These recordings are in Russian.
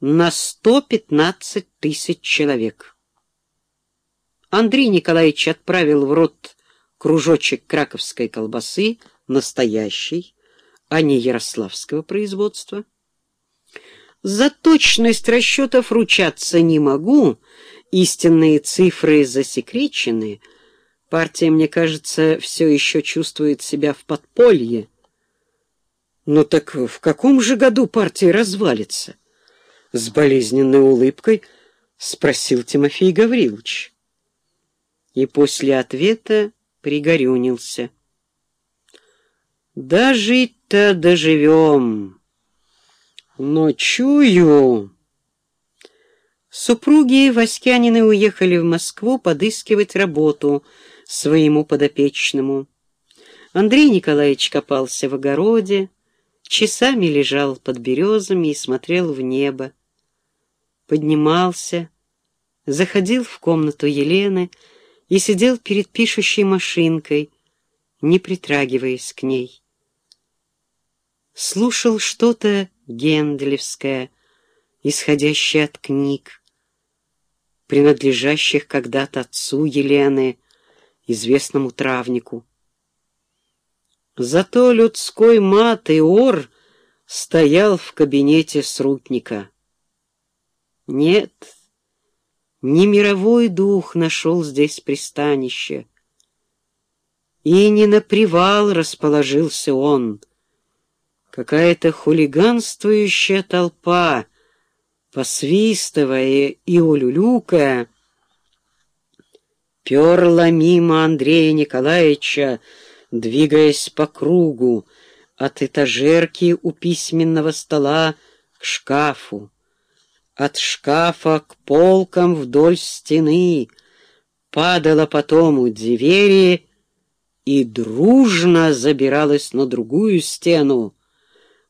на 115 тысяч человек. Андрей Николаевич отправил в рот кружочек краковской колбасы, настоящей, а не ярославского производства. За точность расчетов ручаться не могу, истинные цифры засекречены. Партия, мне кажется, все еще чувствует себя в подполье. Но так в каком же году партия развалится? С болезненной улыбкой спросил Тимофей Гаврилович. И после ответа пригорюнился. «Дожить-то доживем, но чую...» Супруги Васькянины уехали в Москву подыскивать работу своему подопечному. Андрей Николаевич копался в огороде, часами лежал под березами и смотрел в небо. Поднимался, заходил в комнату Елены и сидел перед пишущей машинкой, не притрагиваясь к ней. Слушал что-то генделевское, исходящее от книг, принадлежащих когда-то отцу Елены, известному травнику. Зато людской мат и ор стоял в кабинете срутника. Нет, не мировой дух нашел здесь пристанище, и не на привал расположился он. Какая-то хулиганствующая толпа — посвистывая и улюлюкая, перла мимо Андрея Николаевича, двигаясь по кругу, от этажерки у письменного стола к шкафу, от шкафа к полкам вдоль стены, падала потом у двери и дружно забиралась на другую стену,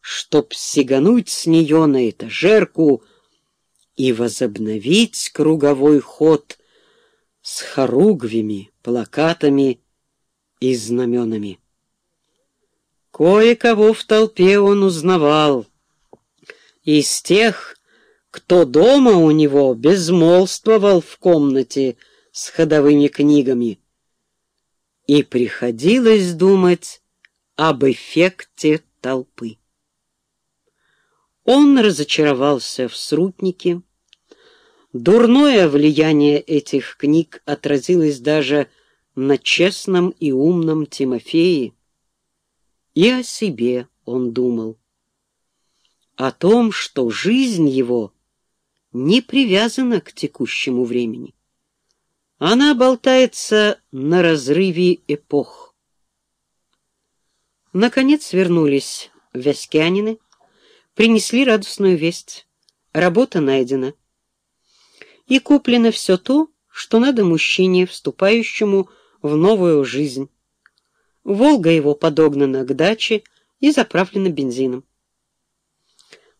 чтоб сигануть с нее на этажерку — и возобновить круговой ход с хоругвями, плакатами и знаменами. Кое-кого в толпе он узнавал. Из тех, кто дома у него безмолвствовал в комнате с ходовыми книгами. И приходилось думать об эффекте толпы. Он разочаровался в Срутнике, Дурное влияние этих книг отразилось даже на честном и умном Тимофее. И о себе он думал. О том, что жизнь его не привязана к текущему времени. Она болтается на разрыве эпох. Наконец вернулись Вяскянины, принесли радостную весть. Работа найдена и куплено все то, что надо мужчине, вступающему в новую жизнь. Волга его подогнана к даче и заправлена бензином.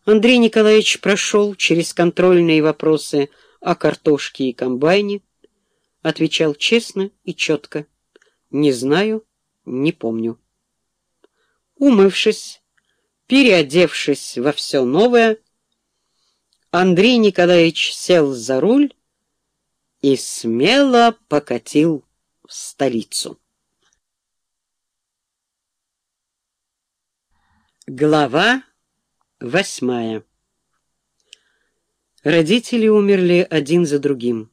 Андрей Николаевич прошел через контрольные вопросы о картошке и комбайне, отвечал честно и четко. Не знаю, не помню. Умывшись, переодевшись во все новое, Андрей Николаевич сел за руль и смело покатил в столицу. Глава восьмая Родители умерли один за другим.